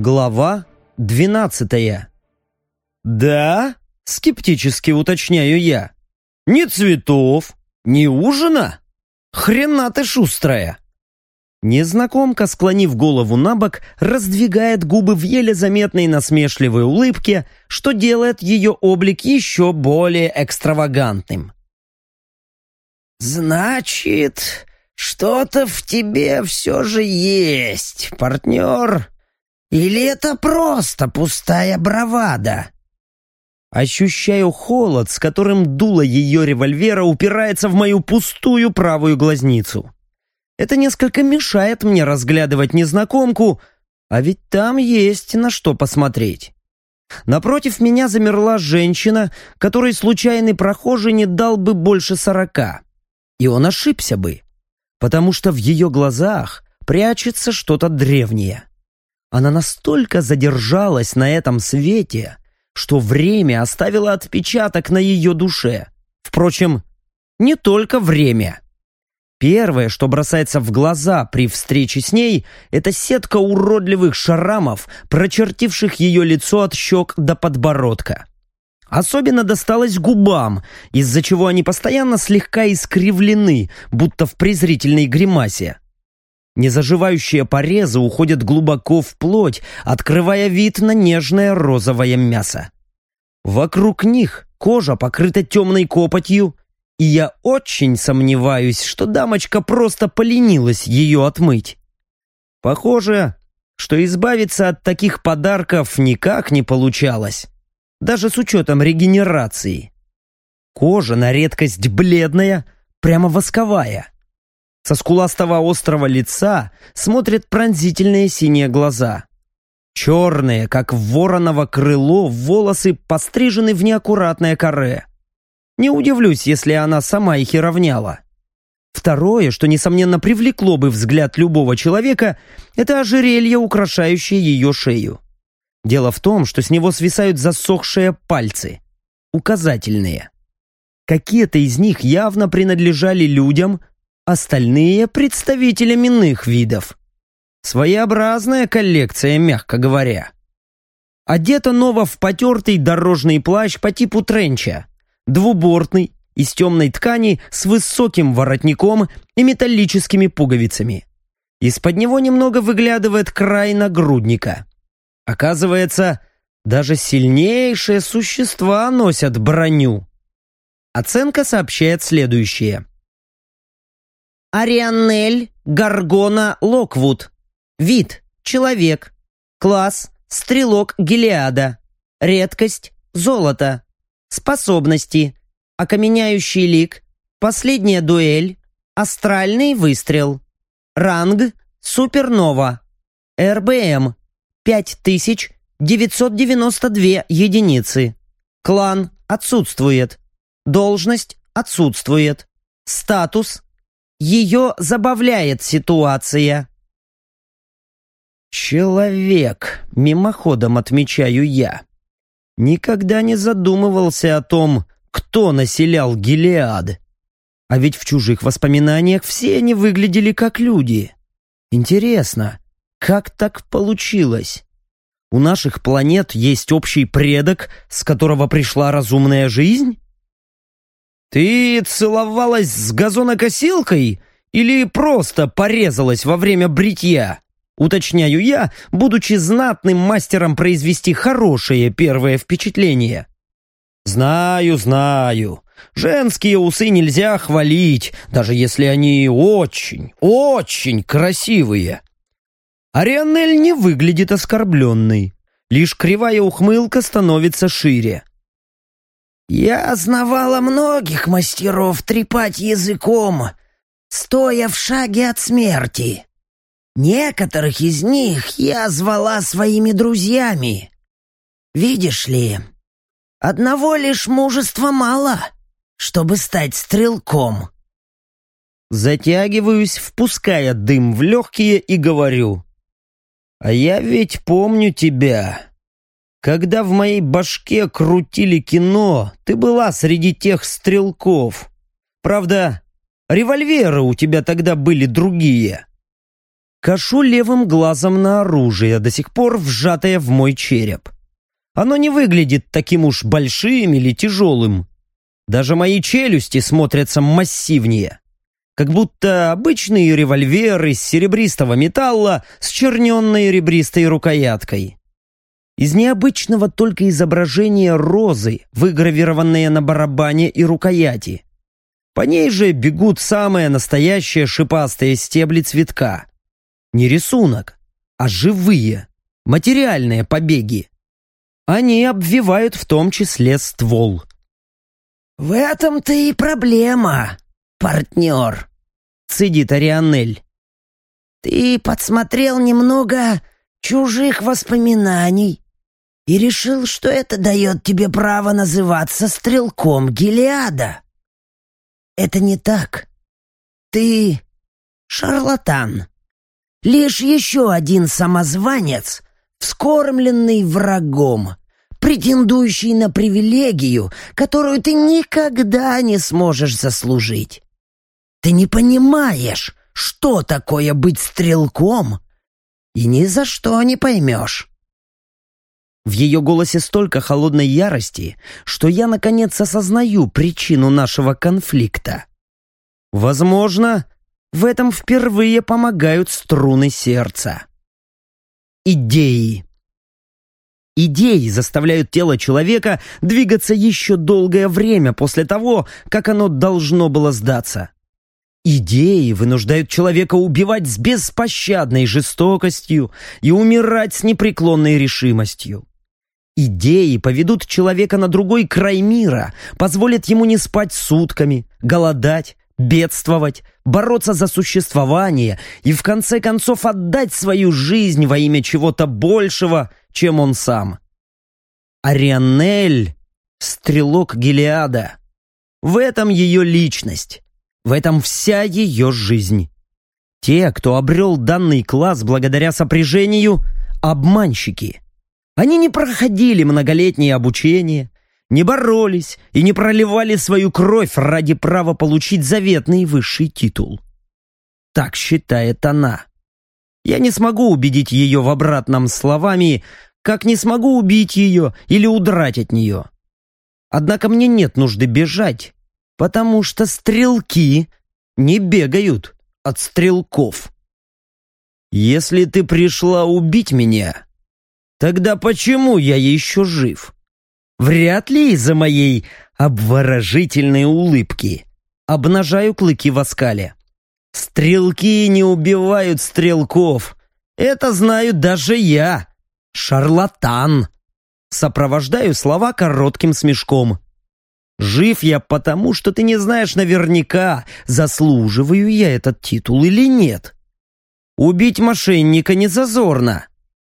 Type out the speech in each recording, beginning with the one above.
Глава двенадцатая. «Да?» — скептически уточняю я. «Ни цветов, ни ужина? Хрена ты шустрая!» Незнакомка, склонив голову на бок, раздвигает губы в еле заметной насмешливой улыбке, что делает ее облик еще более экстравагантным. «Значит, что-то в тебе все же есть, партнер. Или это просто пустая бравада?» Ощущаю холод, с которым дуло ее револьвера упирается в мою пустую правую глазницу. Это несколько мешает мне разглядывать незнакомку, а ведь там есть на что посмотреть. Напротив меня замерла женщина, которой случайный прохожий не дал бы больше сорока. И он ошибся бы, потому что в ее глазах прячется что-то древнее. Она настолько задержалась на этом свете, что время оставило отпечаток на ее душе. Впрочем, не только время. Первое, что бросается в глаза при встрече с ней, это сетка уродливых шрамов, прочертивших ее лицо от щек до подбородка. Особенно досталось губам, из-за чего они постоянно слегка искривлены, будто в презрительной гримасе. Незаживающие порезы уходят глубоко в плоть, открывая вид на нежное розовое мясо. Вокруг них кожа покрыта темной копотью, и я очень сомневаюсь, что дамочка просто поленилась ее отмыть. Похоже, что избавиться от таких подарков никак не получалось, даже с учетом регенерации. Кожа на редкость бледная, прямо восковая. Со скуластого острого лица смотрят пронзительные синие глаза. Черные, как вороново крыло, волосы пострижены в неаккуратное каре. Не удивлюсь, если она сама их и равняла. Второе, что, несомненно, привлекло бы взгляд любого человека, это ожерелье, украшающее ее шею. Дело в том, что с него свисают засохшие пальцы. Указательные. Какие-то из них явно принадлежали людям, остальные — представителям иных видов. Своеобразная коллекция, мягко говоря. Одета Нова в потертый дорожный плащ по типу тренча двубортный, из темной ткани с высоким воротником и металлическими пуговицами. Из-под него немного выглядывает край нагрудника. Оказывается, даже сильнейшие существа носят броню. Оценка сообщает следующее. Арианель Гаргона Локвуд. Вид – человек. Класс – стрелок Гелиада. Редкость – золото. Способности. Окаменяющий лик. Последняя дуэль. Астральный выстрел. Ранг. Супернова. РБМ. 5992 единицы. Клан отсутствует. Должность отсутствует. Статус. Ее забавляет ситуация. «Человек», — мимоходом отмечаю я никогда не задумывался о том, кто населял Гелиад. А ведь в чужих воспоминаниях все они выглядели как люди. Интересно, как так получилось? У наших планет есть общий предок, с которого пришла разумная жизнь? Ты целовалась с газонокосилкой или просто порезалась во время бритья? Уточняю я, будучи знатным мастером произвести хорошее первое впечатление. Знаю, знаю. Женские усы нельзя хвалить, даже если они очень, очень красивые. Арианель не выглядит оскорбленной. Лишь кривая ухмылка становится шире. «Я знавала многих мастеров трепать языком, стоя в шаге от смерти. Некоторых из них я звала своими друзьями. Видишь ли, одного лишь мужества мало, чтобы стать стрелком. Затягиваюсь, впуская дым в легкие и говорю. А я ведь помню тебя. Когда в моей башке крутили кино, ты была среди тех стрелков. Правда, револьверы у тебя тогда были другие. Кашу левым глазом на оружие, до сих пор вжатое в мой череп. Оно не выглядит таким уж большим или тяжелым. Даже мои челюсти смотрятся массивнее. Как будто обычный револьвер из серебристого металла с черненной ребристой рукояткой. Из необычного только изображение розы, выгравированное на барабане и рукояти. По ней же бегут самые настоящие шипастые стебли цветка. Не рисунок, а живые, материальные побеги. Они обвивают в том числе ствол. «В этом-то и проблема, партнер», — цедит Арианель. «Ты подсмотрел немного чужих воспоминаний и решил, что это дает тебе право называться стрелком Гелиада. Это не так. Ты шарлатан. Лишь еще один самозванец, вскормленный врагом, претендующий на привилегию, которую ты никогда не сможешь заслужить. Ты не понимаешь, что такое быть стрелком, и ни за что не поймешь. В ее голосе столько холодной ярости, что я наконец осознаю причину нашего конфликта. Возможно, в этом впервые помогают струны сердца. Идеи. Идеи заставляют тело человека двигаться еще долгое время после того, как оно должно было сдаться. Идеи вынуждают человека убивать с беспощадной жестокостью и умирать с непреклонной решимостью. Идеи поведут человека на другой край мира, позволят ему не спать сутками, голодать, бедствовать, бороться за существование и в конце концов отдать свою жизнь во имя чего-то большего, чем он сам. Арианель — стрелок Гелиада. В этом ее личность, в этом вся ее жизнь. Те, кто обрел данный класс благодаря сопряжению — обманщики — они не проходили многолетнее обучение, не боролись и не проливали свою кровь ради права получить заветный высший титул. Так считает она. Я не смогу убедить ее в обратном словами, как не смогу убить ее или удрать от нее. Однако мне нет нужды бежать, потому что стрелки не бегают от стрелков. Если ты пришла убить меня, Тогда почему я еще жив? Вряд ли из-за моей обворожительной улыбки. Обнажаю клыки в оскале. Стрелки не убивают стрелков. Это знаю даже я. Шарлатан. Сопровождаю слова коротким смешком. Жив я потому, что ты не знаешь наверняка, заслуживаю я этот титул или нет. Убить мошенника не зазорно.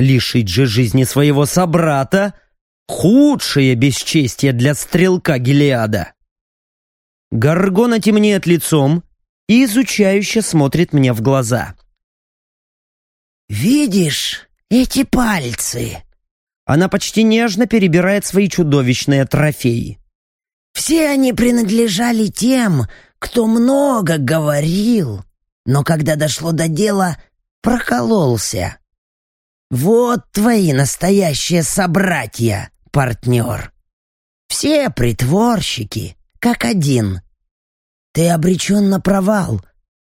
Лишить же жизни своего собрата — худшее бесчестие для стрелка Гелиада. Гаргона темнеет лицом и изучающе смотрит мне в глаза. «Видишь эти пальцы?» Она почти нежно перебирает свои чудовищные трофеи. «Все они принадлежали тем, кто много говорил, но когда дошло до дела, прокололся. Вот твои настоящие собратья, партнер. Все притворщики, как один. Ты обречен на провал,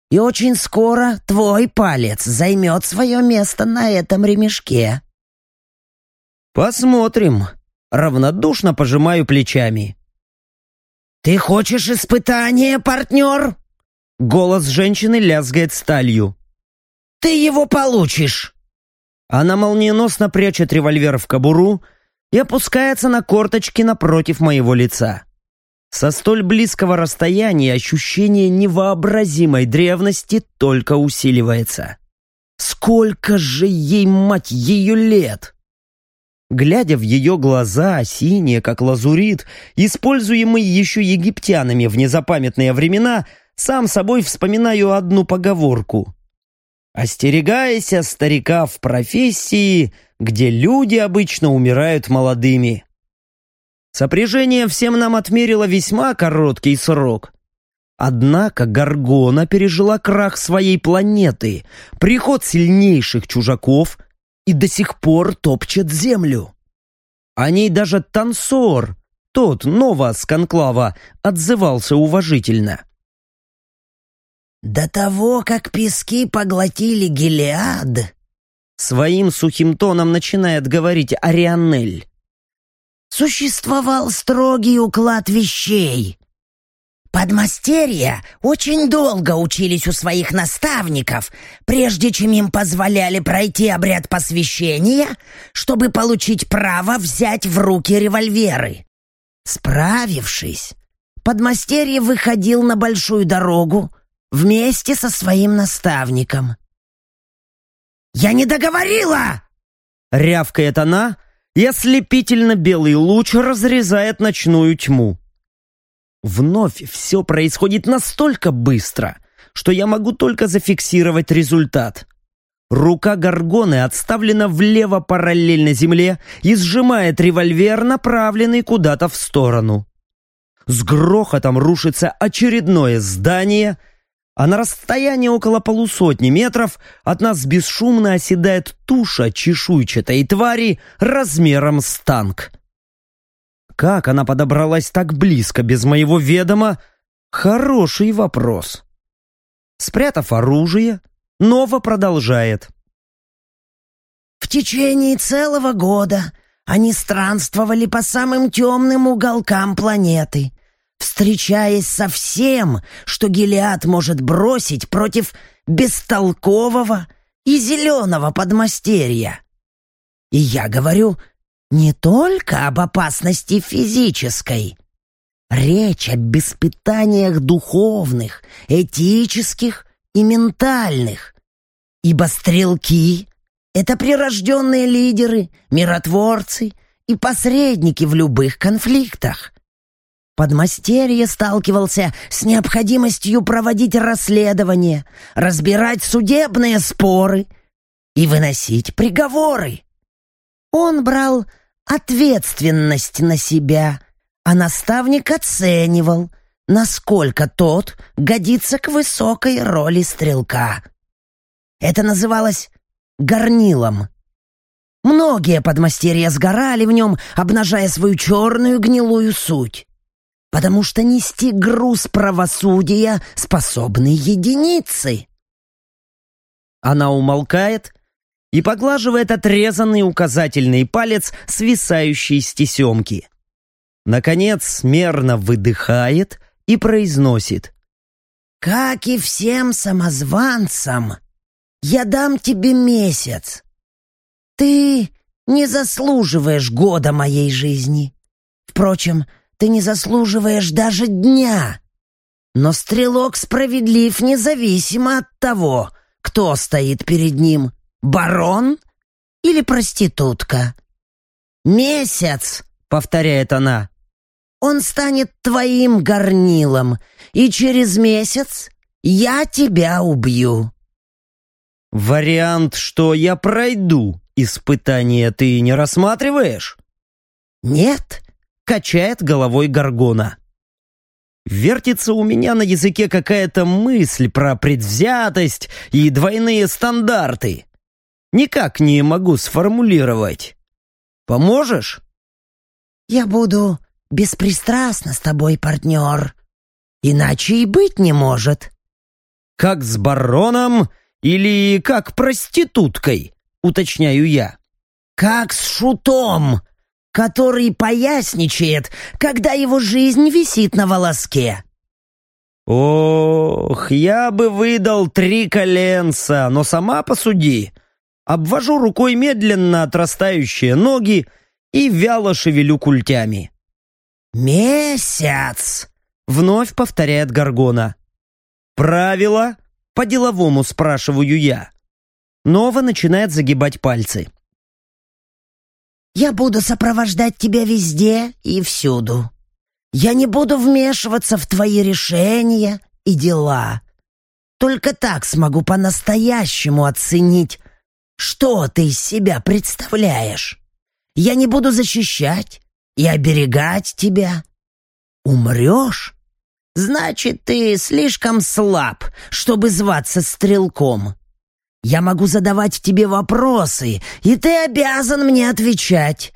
и очень скоро твой палец займет свое место на этом ремешке. Посмотрим. Равнодушно пожимаю плечами. «Ты хочешь испытания, партнер?» Голос женщины лязгает сталью. «Ты его получишь!» Она молниеносно прячет револьвер в кобуру и опускается на корточки напротив моего лица. Со столь близкого расстояния ощущение невообразимой древности только усиливается. Сколько же ей, мать ее, лет! Глядя в ее глаза, синие, как лазурит, используемые еще египтянами в незапамятные времена, сам собой вспоминаю одну поговорку. Остерегайся старика в профессии, где люди обычно умирают молодыми. Сопряжение всем нам отмерило весьма короткий срок. Однако Гаргона пережила крах своей планеты, приход сильнейших чужаков и до сих пор топчет землю. О ней даже танцор, тот, Нова с Конклава, отзывался уважительно. «До того, как пески поглотили Гелиад», своим сухим тоном начинает говорить Арианель. «Существовал строгий уклад вещей. Подмастерья очень долго учились у своих наставников, прежде чем им позволяли пройти обряд посвящения, чтобы получить право взять в руки револьверы. Справившись, подмастерье выходил на большую дорогу вместе со своим наставником. «Я не договорила!» Рявкает она, и ослепительно белый луч разрезает ночную тьму. Вновь все происходит настолько быстро, что я могу только зафиксировать результат. Рука Гаргоны отставлена влево параллельно земле и сжимает револьвер, направленный куда-то в сторону. С грохотом рушится очередное здание, а на расстоянии около полусотни метров от нас бесшумно оседает туша чешуйчатой твари размером с танк. Как она подобралась так близко без моего ведома? Хороший вопрос. Спрятав оружие, Нова продолжает. В течение целого года они странствовали по самым темным уголкам планеты, встречаясь со всем, что Гелиад может бросить против бестолкового и зеленого подмастерья. И я говорю не только об опасности физической. Речь об испытаниях духовных, этических и ментальных. Ибо стрелки — это прирожденные лидеры, миротворцы и посредники в любых конфликтах. Подмастерье сталкивался с необходимостью проводить расследования, разбирать судебные споры и выносить приговоры. Он брал ответственность на себя, а наставник оценивал, насколько тот годится к высокой роли стрелка. Это называлось горнилом. Многие подмастерья сгорали в нем, обнажая свою черную гнилую суть. Потому что нести груз правосудия способны единицы. Она умолкает и поглаживает отрезанный указательный палец, свисающий с тесемки. Наконец, мерно выдыхает и произносит. «Как и всем самозванцам, я дам тебе месяц. Ты не заслуживаешь года моей жизни. Впрочем, ты не заслуживаешь даже дня. Но стрелок справедлив независимо от того, кто стоит перед ним барон или проститутка? Месяц, повторяет она. Он станет твоим горнилом, и через месяц я тебя убью. Вариант, что я пройду испытание, ты не рассматриваешь? Нет, качает головой Гаргона. Вертится у меня на языке какая-то мысль про предвзятость и двойные стандарты. Никак не могу сформулировать. Поможешь? Я буду беспристрастна с тобой, партнер. Иначе и быть не может. Как с бароном или как проституткой, уточняю я. Как с шутом, который поясничает, когда его жизнь висит на волоске. Ох, я бы выдал три коленца, но сама посуди. Обвожу рукой медленно отрастающие ноги и вяло шевелю культями. «Месяц!» — вновь повторяет Гаргона. «Правило?» — по-деловому спрашиваю я. Нова начинает загибать пальцы. «Я буду сопровождать тебя везде и всюду. Я не буду вмешиваться в твои решения и дела. Только так смогу по-настоящему оценить, что ты из себя представляешь. Я не буду защищать и оберегать тебя. Умрешь, Значит, ты слишком слаб, чтобы зваться стрелком. Я могу задавать тебе вопросы, и ты обязан мне отвечать.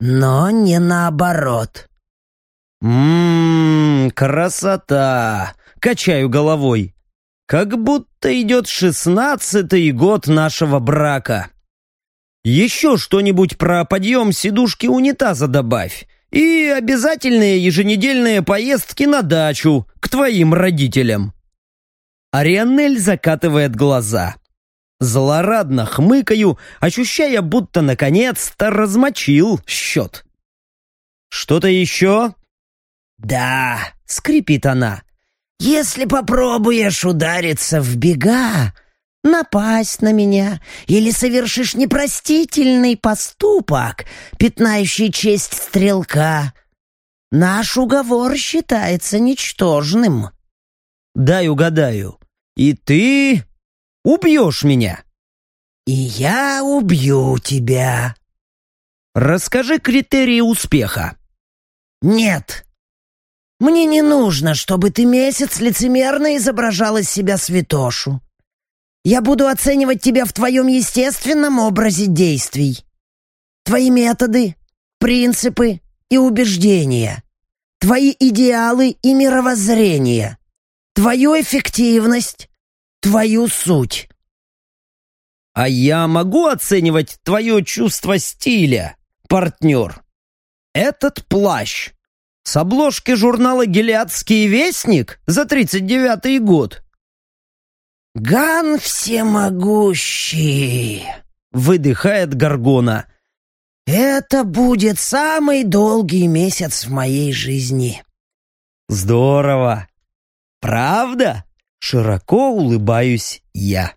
Но не наоборот. «Ммм, красота!» — качаю головой. «Как будто идет шестнадцатый год нашего брака. Еще что-нибудь про подъем сидушки унитаза добавь. И обязательные еженедельные поездки на дачу к твоим родителям». Арианель закатывает глаза. Злорадно хмыкаю, ощущая, будто наконец-то размочил счет. «Что-то еще?» «Да», — скрипит она, — «если попробуешь удариться в бега, напасть на меня или совершишь непростительный поступок, пятнающий честь стрелка, наш уговор считается ничтожным». «Дай угадаю. И ты убьешь меня?» «И я убью тебя». «Расскажи критерии успеха». «Нет», мне не нужно, чтобы ты месяц лицемерно изображал из себя святошу. Я буду оценивать тебя в твоем естественном образе действий. Твои методы, принципы и убеждения. Твои идеалы и мировоззрение. Твою эффективность. Твою суть. А я могу оценивать твое чувство стиля, партнер? Этот плащ с обложки журнала «Гелиадский вестник» за 39-й год. «Ган всемогущий!» — выдыхает Гаргона. «Это будет самый долгий месяц в моей жизни». «Здорово! Правда?» — широко улыбаюсь я.